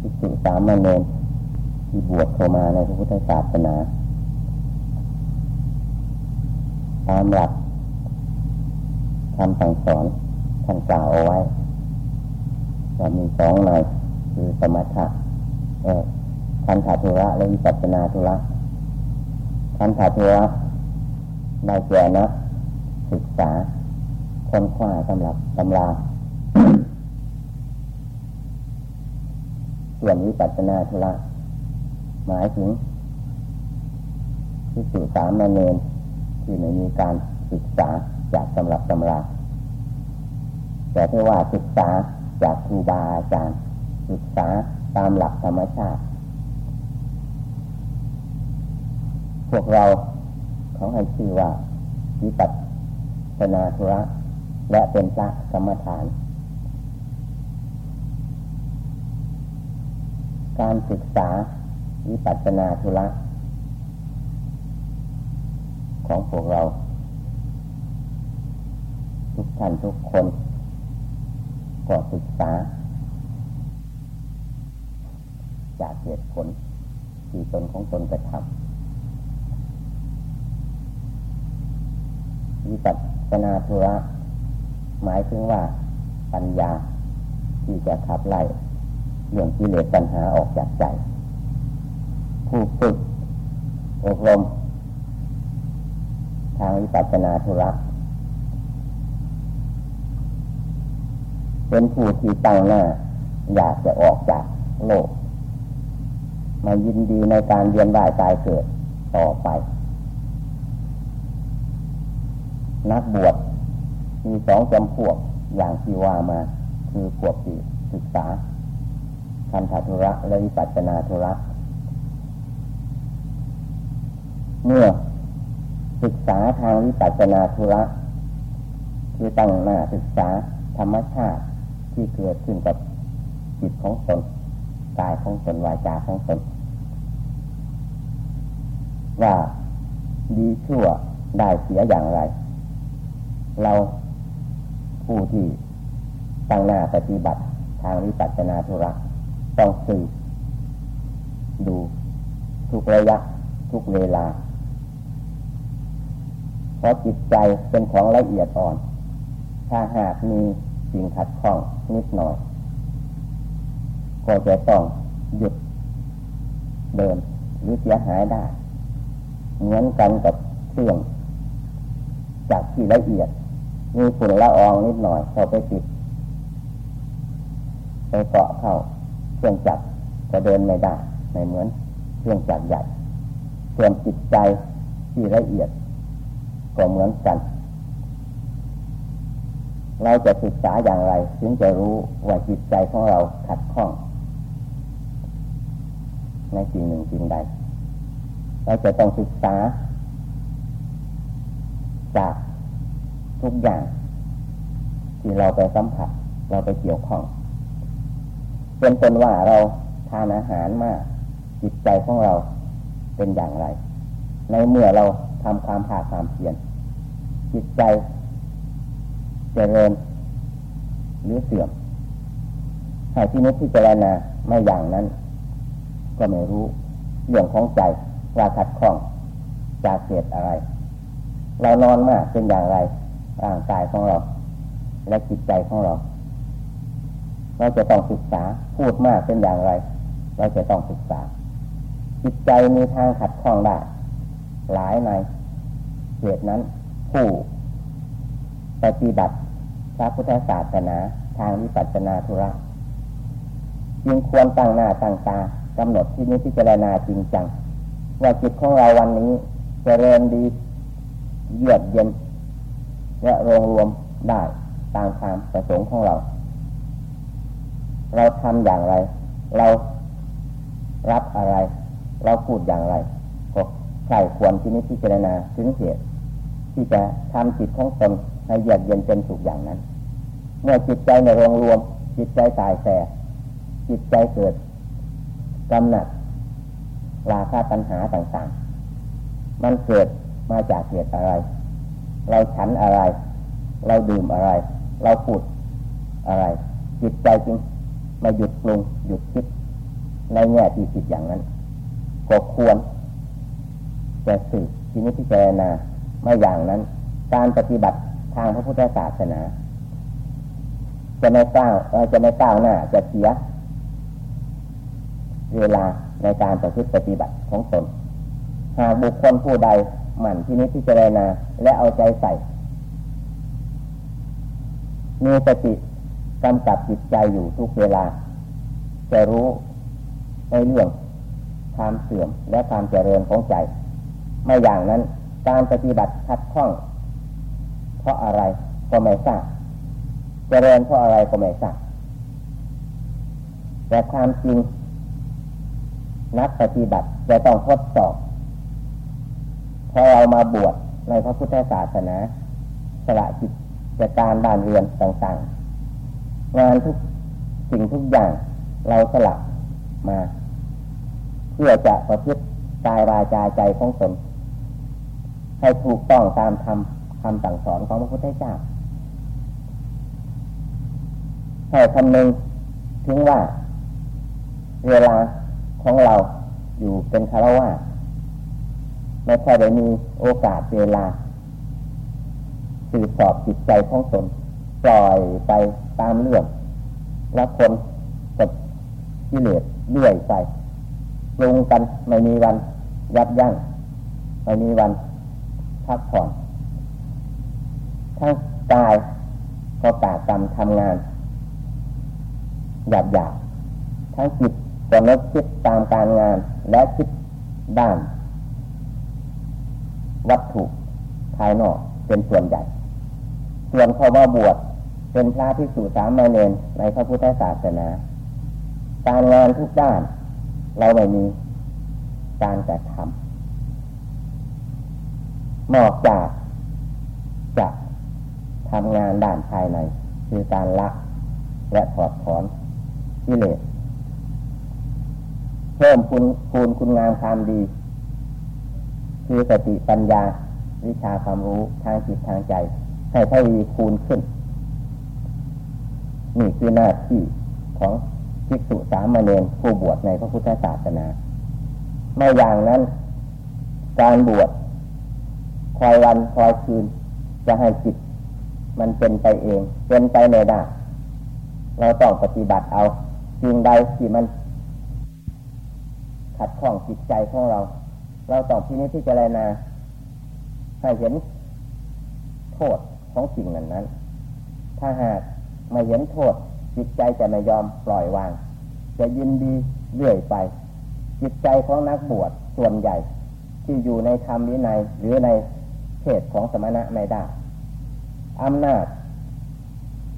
ที่สุสามเณรที่บวชเข้ามาในพระพุทธศาสนาตามหลักคำสั่งสอนท่านกล่าวเอาไว้ว่ามีสองในคือสมถะคันธาธุระและวิปัสสนาธุระคันธาธุระได้แก่นะศึกษาค้นคว้าสำหรับตำรา ส่วนวิปัสสนาธุระหมายถึงที่สื่อสามเณรที่ไม่มีการศึกษาจากสำหรับตำรา แต่ถ้าว่าศึกษาจากครูบาอาจารย์ ศึกษาตามหลักธรรมชาติ พวกเราเขาให้ชื่อว่าวิปัสสนาธุระ และเป็นพระกรรมฐาน การศึกษาวิปัสสนาธุระของพวกเรา ทุกท่านทุกคน ก็ศึกษา จากเหตุผลที่ตนของตนกระทำวิปัสสนาธุระ หมายถึงว่าปัญญาที่จะขับไล่ เรื่องกิเลสปัญหาออกจากใจ ผู้ฝึกอบรม ทางวิปัสสนาธุระเป็นผู้ที่ตั้งหน้า อยากจะออกจากโลก มายินดีในการเรียนว่ายตายเกิดต่อไป นักบวชมีสองจำพวกอย่างที่ว่ามา คือพวกที่ศึกษา คันธทุระและวิปัสนาธุระเมื่อศึกษาทางวิปัสนาธุระคือตั้งหน้าศึกษาธรรมชาติที่เกิดขึ้นกับจิตของตนกายของตนวาจาของตนว่าดีชั่วได้เสียอย่างไร เราผู้ที่ตั้งหน้าปฏิบัติทางวิปัสสนาธุระ ต้องสืบดูทุกระยะทุกเวลา เพราะจิตใจเป็นของละเอียดอ่อน ถ้าหากมีสิ่งขัดข้องนิดหน่อย ก็จะต้องหยุดเดินหรือเสียหายได้ เหมือนกันกับเครื่องจากที่ละเอียด มีฝุ่นละอองนิดหน่อยเข้าไปติดไปเกาะเข้า เครื่องจักรจะเดินไม่ได้ไม่เหมือนเครื่องจักรใหญ่ส่วนจิตใจที่ละเอียด ก็เหมือนกัน เราจะศึกษาอย่างไร ถึงจะรู้ว่าจิตใจของเราขัดข้องในสิ่งหนึ่งสิ่งใด เราจะต้องศึกษา จากทุกอย่าง ที่เราไปสัมผัส เราไปเกี่ยวข้อง เป็นต้นว่าเราทานอาหารมากจิตใจของเราเป็นอย่างไร ในเมื่อเราทำความผาความเพียรจิตใจจเจริญหรือเสื่อมให้ที่นี้ที่เจรณาไม่อย่างนั้น ก็ไม่รู้เรื่องของใจว่าขัดข้องจากเหตุอะไร เรานอนมากเป็นอย่างไรร่างกายของเรา และจิตใจของเรา เราจะต้องศึกษาพูดมากเป็นอย่างไร เราจะต้องศึกษา จิตใจมีทางขัดข้องได้หลายในเหตุนั้นผู้ปฏิบัติพระพุทธศาสนาทางวิปัสสนาธุระจึงควรตั้งหน้าตั้งตากำหนดที่นี้ที่เจรณาจริงจัง ว่าจิตของเราวันนี้จเจริญดีเยือกเย็นและรวมรวมได้ตามความประสงค์ของเรา เราทำอย่างไร เรารับอะไร เราพูดอย่างไรก็ใช่ควรที่นี้พิจารณาถึงเหตุที่จะทำจิตของตนให้เยือกเย็นเป็นสุขอย่างนั้น เมื่อจิตใจในรวมรวม จิตใจตายแสจิตใจเกิดกำหนัดราคาปัญหาต่างๆ มันเกิดมาจากเหตุอะไร เราฉันอะไร เราดื่มอะไร เราพูดอะไร จิตใจจริ มาหยุดปรุงหยุดคิดในแง่ที่ผิดอย่างนั้น ก็ควรจะสืบที่นี้พิจารณาไม่อย่างนั้น การปฏิบัติทางพระพุทธศาสนา จะไม่ก้าวจะไม่ก้าวหน้าจะเสีย เวลาในการปฏิบัติปฏิบัติของตนหากบุคคลผู้ใดหมั่นที่นี้พิจารณาและเอาใจใส่มีสติ กำกับจิตใจอยู่ทุกเวลา จะรู้ในเรื่องความเสื่อมและความเจริญของใจ ไม่อย่างนั้นการปฏิบัติขัดข้อง เพราะอะไรก็ไม่ทราบเจริญเพราะอะไรก็ไม่ทราบแต่ความจริง นักปฏิบัติจะต้องทดสอบพอเรามาบวชในพระพุทธศาสนาสละจิตจการบ้านเรือนต่างๆ งานทุกสิ่งทุกอย่างเราสละมา เพื่อจะประพฤติกายวาจาใจของตนให้ถูกต้องตามธรรมคำสั่งสอนของพระพุทธเจ้าให้คำนึงถึงว่า เวลาของเราอยู่เป็นคารวะไม่ค่ได้มีโอกาสเวลาสืบสอบจิตใจของตน ปล่อยไปตามเรื่องแล้วคนกดกิเลสเลื่อยไปปรุงกันไม่มีวันยับยั้งไม่มีวันพักผ่อนทั้งกายก็กากรรมทำงาน หยาบหยาบทั้งจิตก็นึกคิดตามการงานและคิดด้าน วัตถุภายนอกเป็นส่วนใหญ่ส่วนเข้ามาบวช เป็นพระภิกษุสามเณรในพระพุทธศาสนา การงานทุกด้าน เราไม่มีการกระทำนอกจากจะทำงานด้านภายใน คือการละและถอดถอนกิเลสเพิ่มคุณคูณคุณงามความดี คือสติปัญญาวิชาความรู้ทางจิตทางใจ ให้ทวีคูณขึ้น นี่คือหน้าที่ของภิกษุสามเณรผู้บวชในพระพุทธศาสนา ไม่อย่างนั้น การบวชคอยวันคอยคืน จะให้จิต มันเป็นไปเอง เป็นไปไม่ได้เราต้องปฏิบัติเอาสิ่งใดที่มัน ขัดข้องจิตใจของเรา เราต้องพินิจพิจารณาให้เห็นโทษของสิ่งนั้นนั้น ถ้าหาก ไม่เห็นโทษ จิตใจจะไม่ยอมปล่อยวาง จะยินดีเรื่อยไป จิตใจของนักบวชส่วนใหญ่ ที่อยู่ในธรรมวินัยหรือในเทศของสมณะไม่ได้อำนาจ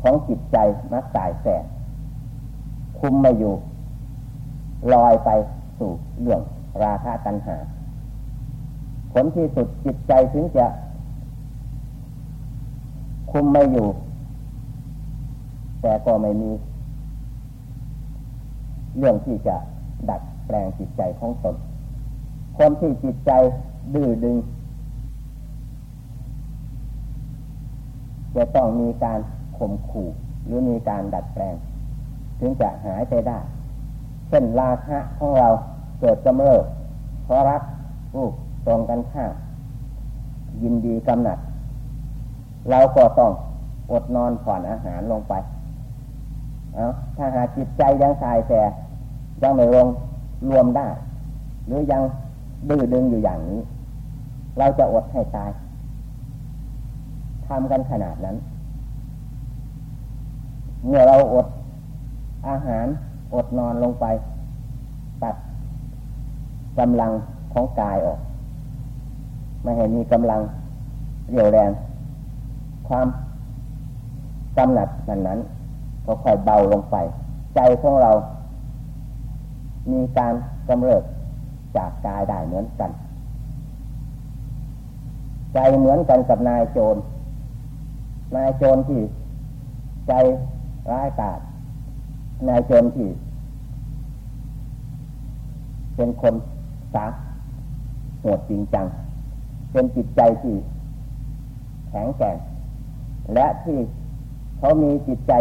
ของจิตใจมักตายแสบคุมไม่อยู่ ลอยไปสู่เรื่องราคะตัณหา ผลที่สุดจิตใจถึงจะคุมไม่อยู่ แต่ก็ไม่มี เรื่องที่จะดัดแปลงจิตใจของตนคนที่จิตใจดื้อดึงจะต้องมีการข่มขู่หรือมีการดัดแปลง ถึงจะหายไปได้ เช่นราคะของเราเกิดกำเริบเพราะรักรูปตรงกันข้ามยินดีกำหนัด เราก็ต้องอดนอนผ่อนอาหารลงไป เอาถ้าหากจิตใจยังทายแต่ยังไม่ลงรวมได้ หรือยังดื้อดึงอยู่อย่างนี้ เราจะอดให้ตายทำกันขนาดนั้น เมื่อเราอดอาหารอดนอนลงไป ตัดกำลังของกายออก ไม่ให้มีกำลังเรียวแรง ความกำหนัดนั้นนั้น ค่อยเบาลงไป ใจของเรา มีการกำเริบจากกายได้เหมือนกัน ใจเหมือนกันกับนายโจร นายโจรที่ใจร้ายกาจนายโจรที่ เป็นคนสาโหดจริงจัง เป็นจิตใจที่แข็งแกร่งและที่เขามีจิตใจ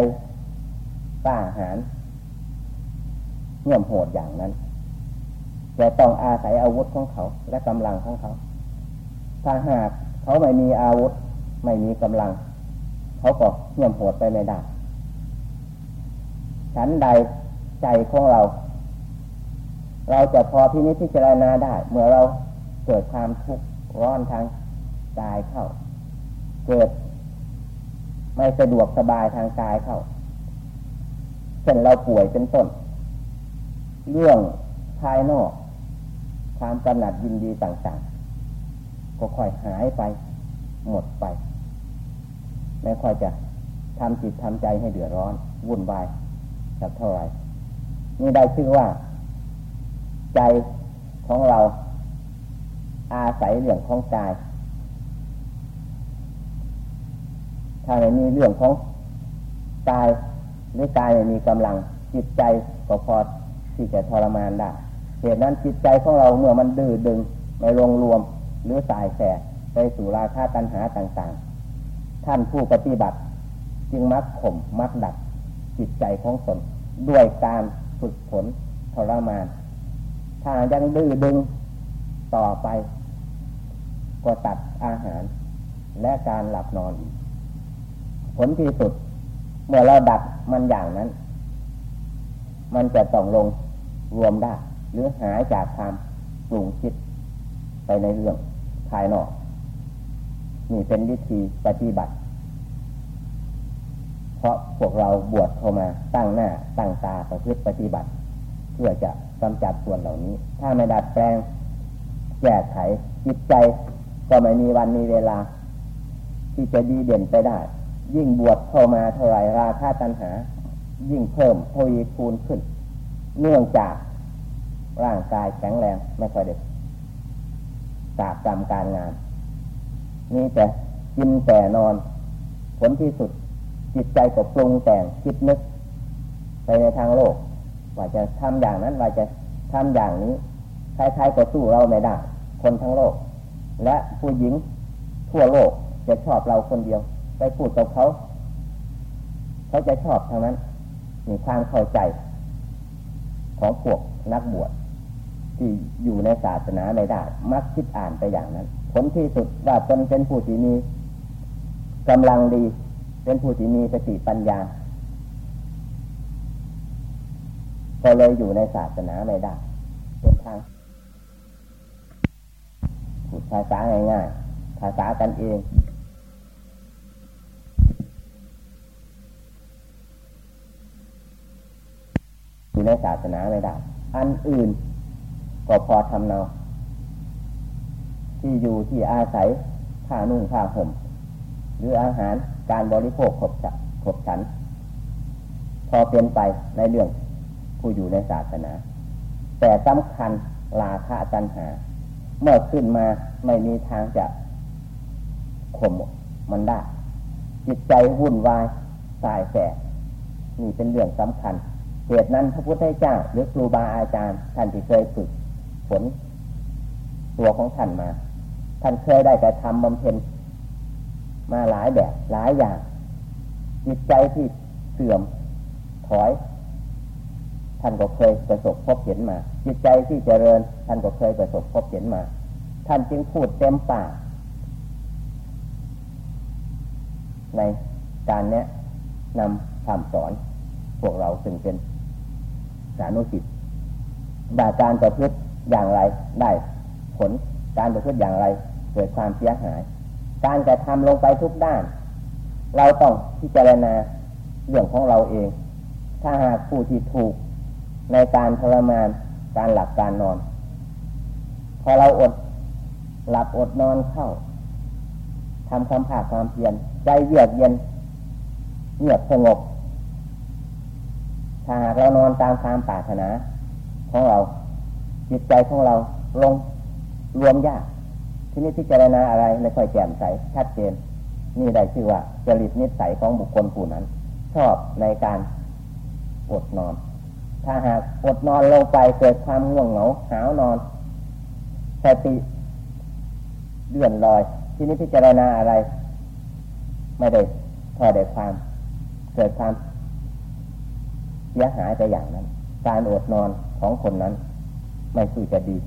ป้าหารเงี่ยมโหดอย่างนั้นจะต้องอาศัยอาวุธของเขา และกำลังของเขา ถ้าหากเขาไม่มีอาวุธ ไม่มีกำลัง เขาก็เงี่ยมโหดไปไม่ได้ฉันใดใจของเรา เราจะพอพินิจพิจารณาได้ เมื่อเราเกิดความทุกข์ร้อนทางกายเข้า เกิด ไม่สะดวกสบายทางกายเข้า เช่นเราป่วยเป็นต้น เรื่องภายนอกความกำหนัดยินดีต่างๆ ก็ค่อยหายไป หมดไป ไม่ค่อยจะทำจิตทำใจให้เดือดร้อน วุ่นวายสักเท่าไหร่นี่ได้ชื่อว่า ใจของเรา อาศัยเรื่องของกาย ถ้าไม่มีเรื่องของกาย หรือกายไม่มีกำลังจิตใจก็พอที่จะทรมานได้เหตุนั้นจิตใจของเราเมื่อมันดื้อดึงไม่ลงรวมหรือสายแสไปสู่ราคาตัณหาต่างๆ ท่านผู้ปฏิบัติ จึงมักข่มมักดัดจิตใจของตนด้วยการฝึกฝนทรมาน ถ้ายังดื้อดึงต่อไป ก็ตัดอาหารและการหลับนอนผลที่สุด เมื่อเราดัดมันอย่างนั้น มันจะต้องลงรวมได้ หรือหายจากความปรุงคิดไปในเรื่องภายนอก นี่เป็นวิธีปฏิบัติ เพราะพวกเราบวชเข้ามาตั้งหน้าตั้งตาประพฤติปฏิบัติ เพื่อจะกำจัดส่วนเหล่านี้ ถ้าไม่ดัดแปลงแก้ไขจิตใจก็ไม่มีวันมีเวลา ที่จะดีเด่นไปได้ ยิ่งบวชเข้ามาเท่าไรราคาตัณหา ยิ่งเพิ่มทวีคูณขึ้น เนื่องจากร่างกายแข็งแรงไม่ค่อยเด็ดตากกรรมการงาน นี่แต่กินแต่นอน ผลที่สุด จิตใจก็ปรุงแต่งคิดนึก ไปในทางโลก ว่าจะทำอย่างนั้นว่าจะทำอย่างนี้ใครๆก็สู้เราไม่ได้คนทั้งโลก และผู้หญิงทั่วโลกจะชอบเราคนเดียว ไปพูดกับเขา เขาจะชอบทางนั้นมีความเข้าใจของพวกนักบวชที่อยู่ในศาสนาไม่ได้ มักคิดอ่านไปอย่างนั้น ผลที่สุดว่าตนเป็นผู้ที่มีกำลังดี เป็นผู้ที่มีสติปัญญา ก็เลยอยู่ในศาสนาไม่ได้เป็นทางพูดภาษาง่ายๆภาษากันเอง อยู่ในศาสนาไม่ได้ อันอื่นก็พอทำเนาที่อยู่ที่อาศัยผ้านุ่งผ้าห่ม หรืออาหารการบริโภคขบขบฉัน พอเป็นไปในเรื่องผู้อยู่ในศาสนา แต่สำคัญลาคะตัณหา เมื่อขึ้นมาไม่มีทางจะข่มมันได้ จิตใจวุ่นวายสายแสนี่เป็นเรื่องสำคัญ เหตุนั้นพระพุทธเจ้าหรือครูบาอาจารย์ท่านที่เคยฝึกผลตัวของท่านมา ท่านเคยได้แต่ทำบำเพ็ญมาหลายแบบหลายอย่าง จิตใจที่เสื่อมถอย ท่านก็เคยประสบพบเห็นมา จิตใจที่เจริญ ท่านก็เคยประสบพบเห็นมา ท่านจึงพูดเต็มปากในการเนี้ยนำคำสอน พวกเราซึ่งเป็น สานุสิทธิ์ดาการประพฤติอย่างไรได้ผลการประพฤติอย่างไร เกิดความเสียหาย การกระทำลงไปทุกด้าน เราต้องพิจารณาเรื่องของเราเอง ถ้าหากผู้ที่ถูกในการทรมานการหลับการนอน พอเราอดหลับอดนอนเข้าทำความผาความเพียรใจเยือกเย็นเงียบสงบ ถ้าหากเรานอนตามความปรารถนาของเรา จิตใจของเราลงรวมยาก ที่นี้พิจารณาอะไรไม่ค่อยแจ่มใสชัดเจน นี่ได้ชื่อว่าจริตนิสัยของบุคคลผู้นั้น ชอบในการอดนอน ถ้าหากอดนอนลงไปเกิดความง่วงเหงาหาวนอนสติเลื่อนลอย ที่นี้พิจารณาอะไร ไม่ได้พอได้ความ เกิดความ เสียหายไปอย่างนั้น การอดนอนของคนนั้น ไม่สู้จะดี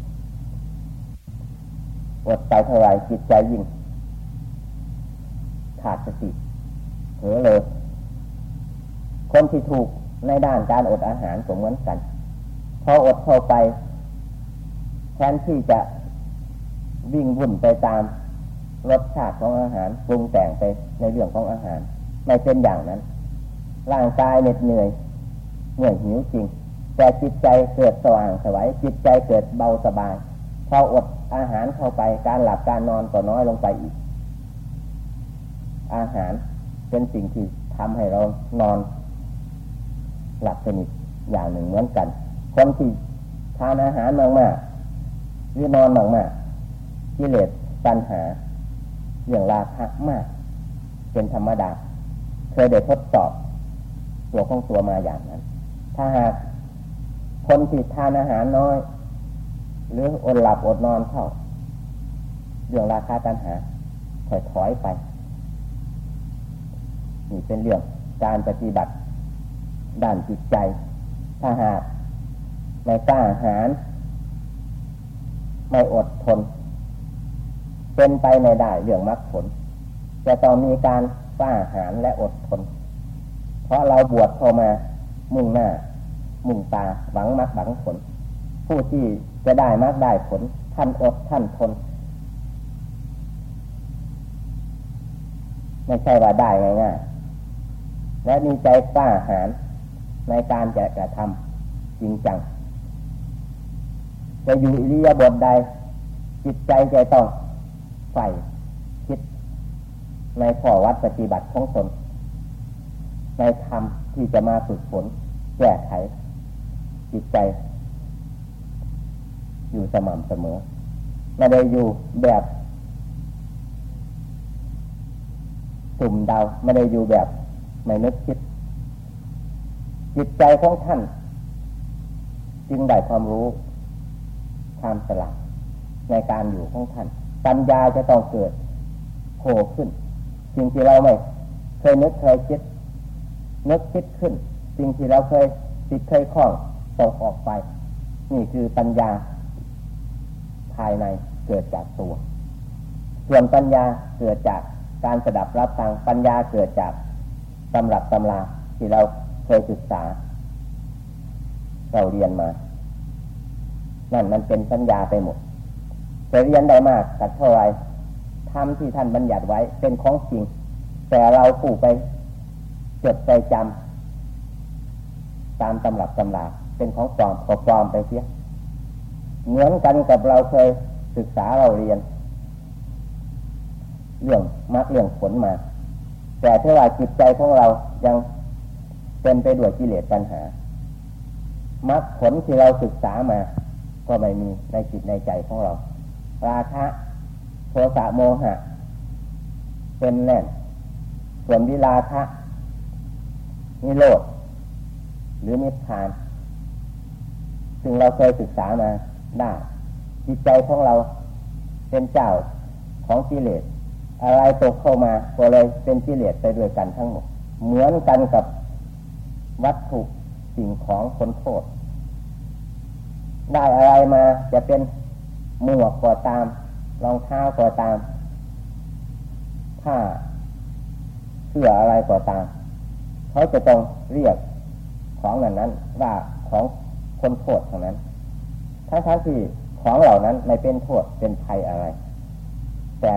อดไปเท่าไรจิตใจยิ่ง ขาดสติเผลอเลย คนที่ถูกในด้านการอดอาหารก็เหมือนกัน พออดเข้าไป แทนที่จะวิ่งวุ่นไปตามรสชาติของอาหารปรุงแต่งไปในเรื่องของอาหาร ไม่เป็นอย่างนั้น ร่างกายเหน็ดเหนื่อย เหนื่อยหิวจริง แต่จิตใจเกิดสว่างสวัยจิตใจเกิดเบาสบายพออดอาหารเข้าไปการหลับการนอนก็น้อยลงไปอีก อาหารเป็นสิ่งที่ทำให้เรานอน หลับสนิทอย่างหนึ่งเหมือนกัน คนที่ทานอาหารมากๆหรือนอนมากๆกิเลสปัญหาเรื่องราคะมาก เป็นธรรมดา เคยได้ทดสอบตัวของตัวมาอย่างนั้น ถ้าหากคนที่ทานอาหารน้อย หรืออดหลับอดนอนเข้าเรื่องราคาปัญหาถอยถอยไป นี่เป็นเรื่องการปฏิบัติ ด้านจิตใจ ถ้าหากไม่กล้าหาร ไม่อดทน เป็นไปไม่ได้เรื่องมรรคผล จะต้องมีการกล้าหาญและอดทน เพราะเราบวชเข้ามา มุ่งหน้า มุ่งตาหวังมรรคหวังผล ผู้ที่จะได้มรรคได้ผล ท่านอดท่านทนไม่ใช่ว่าได้ง่ายๆและมีใจกล้าหาญในการจะกระทำจริงจังจะอยู่อิริยาบถใด จิตใจใจต้องใฝ่คิด ในข้อวัดปฏิบัติของตนในธรรมที่จะมาฝึกฝน แก้ไข จิตใจ อยู่สม่ำเสมอไม่ได้อยู่แบบสุ่มเดาไม่ได้อยู่แบบไม่นึกคิด จิตใจของท่าน จึงได้ความรู้ความสลัดในการอยู่ของท่าน ปัญญาจะต้องเกิดโผล่ขึ้น สิ่งที่เราไม่เคยนึกเคยคิด นึกคิดขึ้น สิ่งที่เราเคยติดเคยคล้องตกออกไป นี่คือปัญญา ภายในเกิดจากตัว ส่วนปัญญาเกิดจากการสดับรับฟังปัญญาเกิดจากตำรับตำราที่เราเคยศึกษา เราเรียนมา นั่นมันเป็นปัญญาไปหมดจะเรียนได้มากสักเท่าไรทำที่ท่านบัญญัติไว้เป็นของจริง แต่เราผู้ไปจดใจจำ ตามตำรับตำราเป็นของปลอมก็ปลอมไปเสียเหมือนกันกับเราเคยศึกษาเราเรียน เรื่องมรรคเรื่องผลมา แต่ถ้าว่าจิตใจของเรายังเป็นไปด้วยกิเลสปัญหามรรคผลที่เราศึกษามา ก็ไม่มีในจิตในใจของเรา ราคะโทสะโมหะ เป็นแน่นส่วนวิราคะนิโรธ หรือนิพพานซึ่งเราเคยศึกษามาได้จิตใจของเราเป็นเจ้าของกิเลสอะไรตกเข้ามาก็เลยเป็นกิเลสไปด้วยกันทั้งหมด เหมือนกันกับวัตถุสิ่งของคนโทษได้อะไรมาจะเป็นหมวกก็ตามรองเท้าก็ตามผ้าเสื้ออะไรก็ตาม เขาจะต้องเรียก ของนั้นนั้น ว่าของคนโทษท่านั้น ทั้งทั้งที่ของเหล่านั้นไม่เป็นโทษเป็นภัยอะไร แต่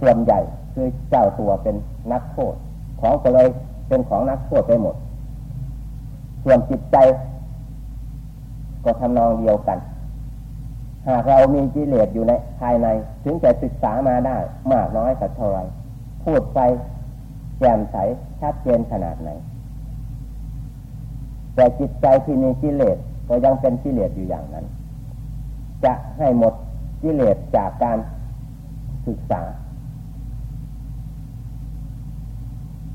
ส่วนใหญ่คือเจ้าตัวเป็นนักโทษ ของก็เลยเป็นของนักโทษไปหมด ส่วนจิตใจ ก็ทำนองเดียวกัน หากเรามีกิเลสอยู่ในภายใน ถึงจะศึกษามาได้ มากน้อยสักเท่าไรพูดไปแจ่มใสชัดเจนขนาดไหน แต่จิตใจที่มีกิเลสก็ยังเป็นกิเลสอยู่อย่างนั้น จะให้หมดกิเลสจากการศึกษา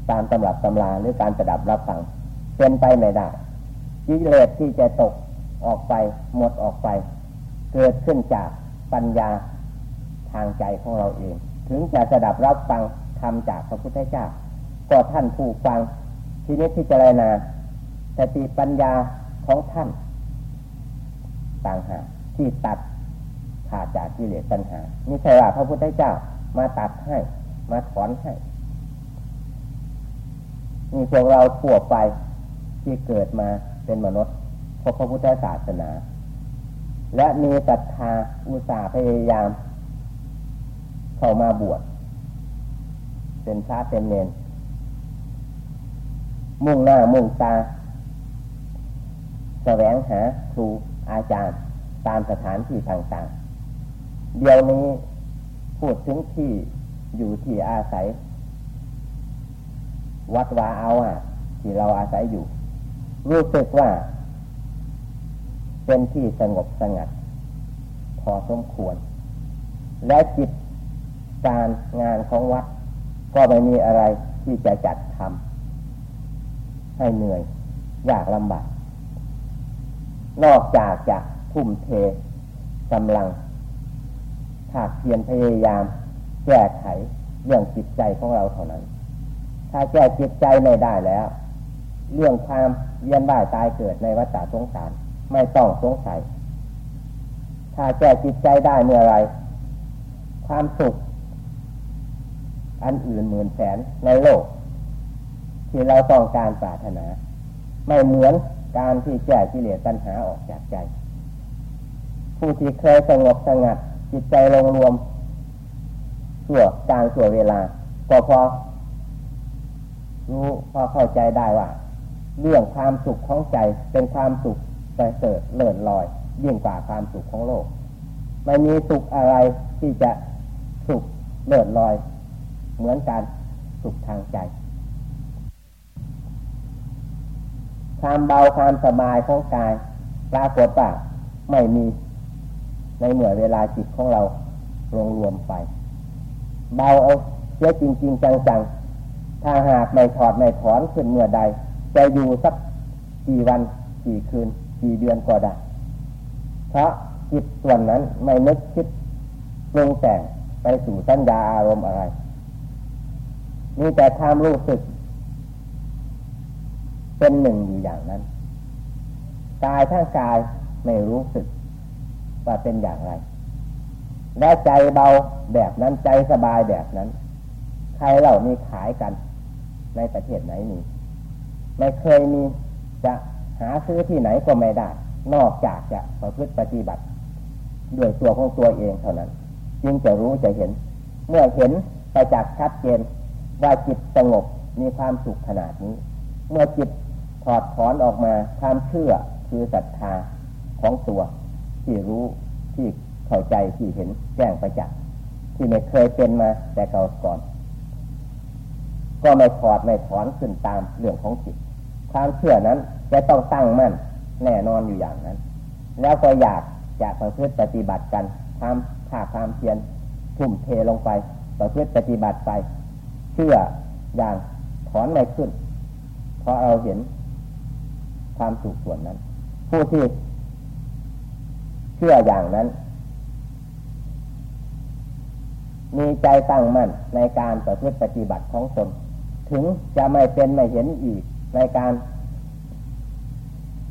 ตามตำรับตำราหรือการประดับรับฟังเป็นไปไม่ได้กิเลสที่จะตกออกไปหมดออกไป เกิดขึ้นจากปัญญาทางใจของเราเอง ถึงจะสดับรับฟังทำจากพระพุทธเจ้าก็ท่านผู้ฟังทีนี้ที่เจรณา สติปัญญาของท่าน ต่างหากที่ตัดขาดจากกิเลสตัณหานี่ใช่ว่าพระพุทธเจ้ามาตัดให้มาถอนให้มีพวกเราทั่วไปที่เกิดมาเป็นมนุษย์พบพระพุทธศาสนา และมีศรัทธาอุตสาห์พยายาม เข้ามาบวชเป็นชาเป็นเนนมุ่งหน้ามุ่งตา แสวงหาครูอาจารย์ตามสถานที่ต่างๆ เดี๋ยวนี้พูดถึงที่อยู่ที่อาศัย วัดวาเอาอะที่เราอาศัยอยู่ รู้สึกว่า เป็นที่สงบสงัด พอสมควร และจิตการงานของวัด ก็ไม่มีอะไรที่จะจัดทำให้เหนื่อย ยากลำบาก นอกจากจะทุ่มเทกำลังถากเพียรพยายามแก้ไขเรื่องจิตใจของเราเท่านั้น ถ้าแก้จิตใจไม่ได้แล้ว เรื่องความเยียนได้ตายเกิดในวัฏสงสารไม่ต้องสงสัย ถ้าแก้จิตใจได้เมื่อไร ความสุข อันอื่นหมื่นแสนในโลก ที่เราต้องการปรารถนา ไม่เหมือน การที่แก้กิเลสตัณหาออกจากใจ ผู้ที่เคยสงบสงัด จิตใจลงรวมชั่วการชั่วเวลา ก็พอรู้พอเข้าใจได้ว่า เรื่องความสุขของใจเป็นความสุขปเสริฐเลิศลอยยิ่งกว่าความสุขของโลก ไม่มีสุขอะไรที่จะสุขเลิศลอย เหมือนการสุขทางใจ ความเบาความสบายของกายปรากฏว่าไม่มีในเหมื่อเวลาจิตของเรารวมรวมไป เบาเอาเสียจริงจริงจังๆ ถ้าหากไม่ถอดไม่ถอนขึ้นเมื่อใด จะอยู่สักกี่วันกี่คืน กี่เดือนก็ได้ เพราะจิตส่วนนั้นไม่นึกคิดปรุงแต่งไปสู่สัญญาอารมณ์อะไรมีแต่ความรู้สึก เป็นหนึ่งอยู่อย่างนั้นกายทั้งกายไม่รู้สึกว่าเป็นอย่างไร และใจเบาแบบนั้นใจสบายแบบนั้น ใครเหล่านี้ขายกัน ในประเทศไหนมีไม่เคยมีจะหาซื้อที่ไหนก็ไม่ได้ นอกจากจะประพฤติปฏิบัติ ด้วยตัวของตัวเองเท่านั้น จึงจะรู้จะเห็น เมื่อเห็นไปจากชัดเจนว่าจิตสงบมีความสุขขนาดนี้ เมื่อจิต ถอดถอนออกมาความเชื่อคือศรัทธาของตัว ที่รู้ที่เข้าใจที่เห็นแจ้งประจักษ์ที่ไม่เคยเป็นมาแต่เก่าก่อน ก็ไม่ถอดไม่ถอนขึ้นตามเรื่องของจิต ความเชื่อนั้นจะต้องตั้งมั่นแน่นอนอยู่อย่างนั้น แล้วก็อยากจะประพฤติปฏิบัติกันความภาคความเพียรทุ่มเทลงไปประพฤติปฏิบัติไป เชื่ออย่างถอนไม่ขึ้น เพราะเราเห็น ความสุขส่วนนั้น ผู้ที่เชื่ออย่างนั้น มีใจตั้งมั่นในการประพฤติปฏิบัติของตนถึงจะไม่เป็นไม่เห็นอีกในการ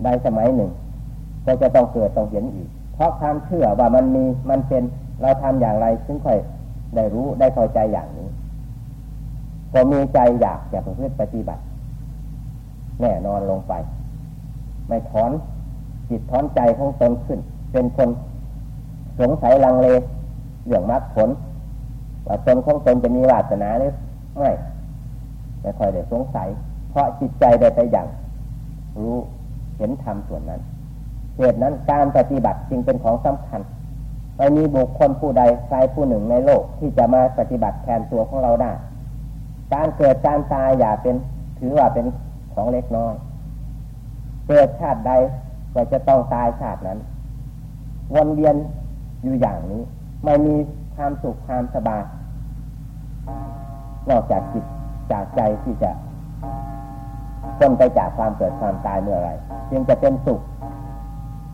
ใดสมัยหนึ่ง ก็จะต้องเกิดต้องเห็นอีก เพราะความเชื่อว่ามันมีมันเป็นเราทำอย่างไรถึงค่อยได้รู้ได้เข้าใจอย่างนี้ ก็มีใจอยากจะประพฤติปฏิบัติ แน่นอนลงไป ไม่ถอนจิตถอนใจของตนขึ้น เป็นคนสงสัยลังเลเรื่องมรรคผลว่าตนของตนจะมีวาสนาหรือไม่ไม่ค่อยได้สงสัย เพราะจิตใจได้ไปอย่าง รู้เห็นธรรมส่วนนั้นเหตุนั้นการปฏิบัติจึงเป็นของสำคัญไม่มีบุคคลผู้ใดใครผู้หนึ่งในโลกที่จะมาปฏิบัติแทนตัวของเราได้ การเกิดการตายอย่าเป็นถือว่าเป็นของเล็กน้อย เกิดชาติใดก็จะต้องตายชาตินั้น วนเวียนอยู่อย่างนี้ ไม่มีความสุขความสบายนอกจากจิตจากใจที่จะพ้นไปจากความเกิดความตายเมื่อไรจึงจะเป็นสุข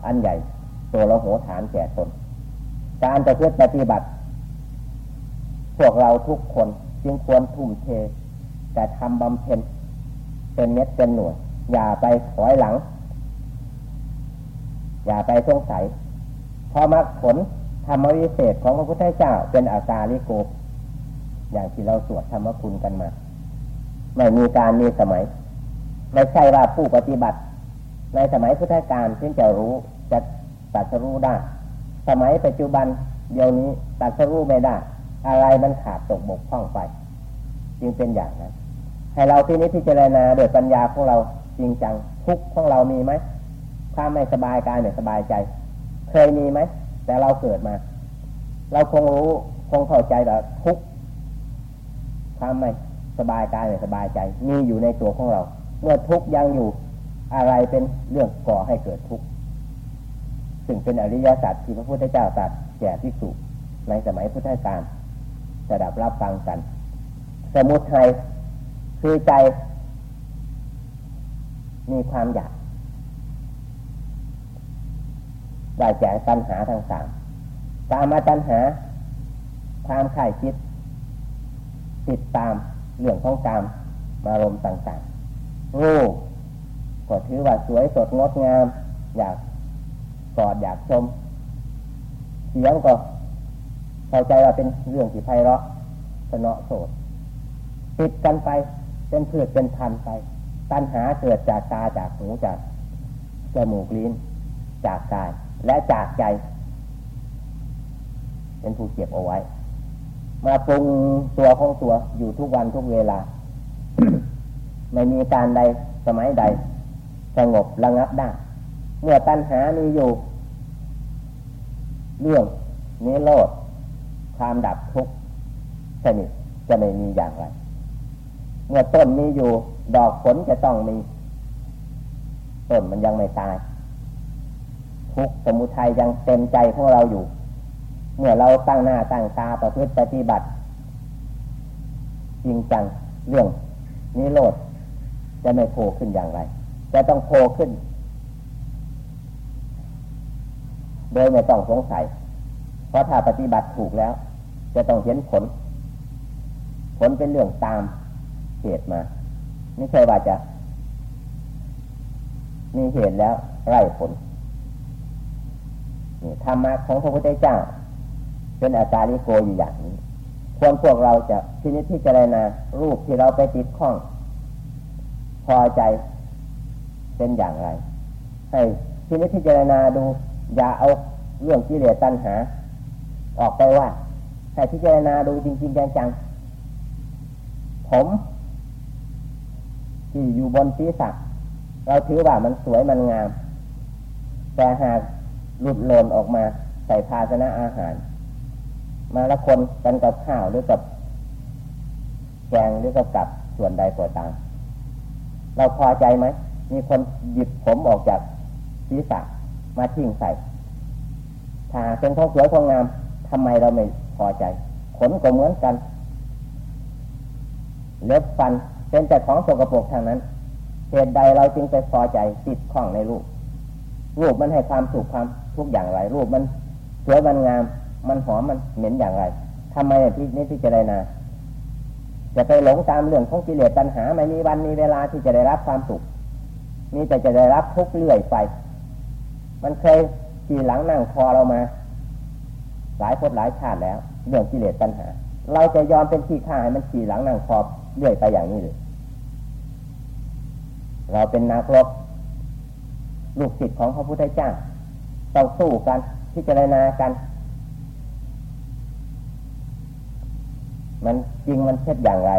อันใหญ่ตัวเราโหฐานแก่ตนการจะเพื่อปฏิบัติ พวกเราทุกคนจึงควรทุ่มเท แต่ทำบำเพ็ญเป็นเม็ดเป็นหน่วย อย่าไปถอยหลัง อย่าไปสงสัยพอมรรคผลธรรมวิเศษของพระพุทธเจ้าเป็นอาการลิโกอย่างที่เราสวดธรรมคุณกันมา ไม่มีการมีสมัย ไม่ใช่ว่าผู้ปฏิบัติ ในสมัยพุทธกาลเพ่งจะรู้จะตัดสรู้ได้ สมัยปัจจุบันเดี๋ยวนี้ตัดสรู้ไม่ได้ อะไรมันขาดตกบกพร่องไป จึงเป็นอย่างนั้น ให้เราที่นี้พิจารณาโดยปัญญาของเรา จริงจัง ทุกของเรามีไหมถ้าไม่สบายกายไม่สบายใจ เคยมีไหมแต่เราเกิดมา เราคงรู้คงเข้าใจแต่ทุกความไม่สบายกายไม่สบายใจ มีอยู่ในตัวของเรา เมื่อทุกยังอยู่อะไรเป็นเรื่องก่อให้เกิดทุกข์ซึ่งเป็นอริยสัจที่พระพุทธเจ้าตรัสแก่ที่สุในสมัยพุทธกาลจะดับรับฟังกัน สมุทัยคือใจ มีความอยากได้แก่ตัณหาทางสามตามมาตัณหา ความข่ายคิด ติดตามเรื่องของกรรมมารมต่างๆ รูปก็ถือว่าสวยสดงดงาม อยากกอดอยากชม เสียงก็เข้าใจว่าเป็นเรื่องที่ไพเราะสนอโสดติดกันไปเป็นเพื่อเป็นพันไป ตัณหาเกิดจากตาจากหูจากจมูกลิ้นจากกายและจากใจ เป็นผู้เก็บเอาไว้ มาปรุงตัวของตัวอยู่ทุกวันทุกเวลา ไม่มีการใดสมัยใด สงบระงับได้ เมื่อตัณหามีอยู่ เรื่องนี้โลดความดับทุกข์สนิทจะไม่มีอย่างไร เมื่อต้นมีอยู่ ดอกผลจะต้องมี ต้นมันยังไม่ตาย ทุกสมุทัยยังเต็มใจของเราอยู่ เมื่อเราตั้งหน้าตั้งตาประพฤติปฏิบัติ จริงจังเรื่องนี้โลดจะไม่โผล่ขึ้นอย่างไรจะต้องโผล่ขึ้น โดยไม่ต้องสงสัย เพราะถ้าปฏิบัติถูกแล้ว จะต้องเห็นผล ผลเป็นเรื่องตาม เหตุมา ไม่ใช่ว่าจะ มีเหตุแล้วไล่ผลธรรมะของพระพุทธเจ้า เป็นอาการลิโกอยู่อย่างนี้ ควรพวกเราจะพินิจพิจารณารูปที่เราไปติดข้อง พอใจเป็นอย่างไร ให้พินิจพิจารณาดู อย่าเอาเรื่องกิเลสตัณหา ออกไปว่าให้พิจารณาดูจริง ๆ จังๆผม ที่อยู่บนศีรษะเราถือว่ามันสวยมันงาม แต่หากหลุดหล่นออกมาใส่ภาชนะอาหาร มาละคนกันกับข้าวหรือกับแกงหรือกับกับส่วนใดส่วนต่างเราพอใจไหม มีคนหยิบผมออกจากศีรษะมาทิ้งใส่ ถ้าเป็นของสวยของงามทำไมเราไม่พอใจ ขนก็เหมือนกัน เล็บฟัน เป็นแต่ของสกปรกทางนั้นเหตุใดเราจึงไปพอใจติดข้องในรูป รูปมันให้ความสุขความทุกอย่างไร รูปมันสวยมันงาม มันหอมมันเหม็นอย่างไรทำไมพี่นี่ที่จะได้นาจะไปหลงตามเรื่องของกิเลสตัณหา ไม่มีวันมีเวลาที่จะได้รับความสุขมีแต่จะได้รับทุกข์เรื่อยไป มันเคยขี่หลังนั่งคอเรามา หลายภพหลายชาติแล้ว เรื่องกิเลสตัณหา เราจะยอมเป็นที่ข้าให้มันขี่หลังนั่งคอ เรื่อยไปอย่างนี้หรือเราเป็นนักรบลูกศิษย์ของพระพุทธเจ้าต้องสู้กันพิจารณากัน มันจริงมันเท็จอย่างไร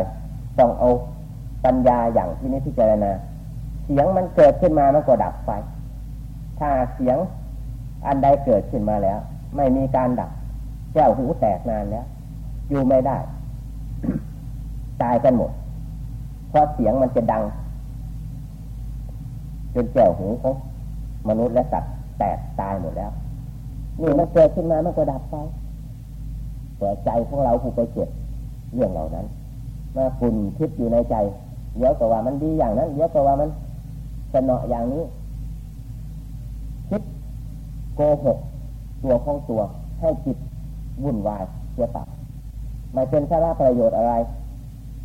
ต้องเอาปัญญาอย่างที่นี้พิจารณา เสียงมันเกิดขึ้นมามันก็ดับไปถ้าเสียงอันใดเกิดขึ้นมาแล้ว ไม่มีการดับแก้วหูแตกนานแล้วอยู่ไม่ได้ ตายกันหมด เพราะเสียงมันจะดัง จนแก้วหูของมนุษย์และสัตว์แตกตายหมดแล้วนี่มันเกิดขึ้นมามันก็ดับไปแต่ใจของเราผู้ไปเก็บเรื่องเหล่านั้นมาคุณคิดอยู่ในใจเดี๋ยวก็ว่ามันดีอย่างนั้นเดี๋ยวก็ว่ามันสนออย่างนี้ คิดโกหกตัวของตัวให้จิตวุ่นวายเสียตับไม่เป็นสาระประโยชน์อะไร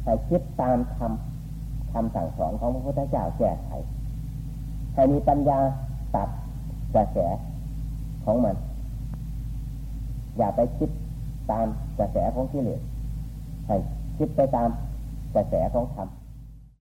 ให้คิดตามคำคำสั่งสอนของพระพุทธเจ้าแก้ไขให้มีปัญญาตัดกระแสของมัน อย่าไปคิดตามกระแสของกิเลสให้คิดไปตามกระแสของธรรม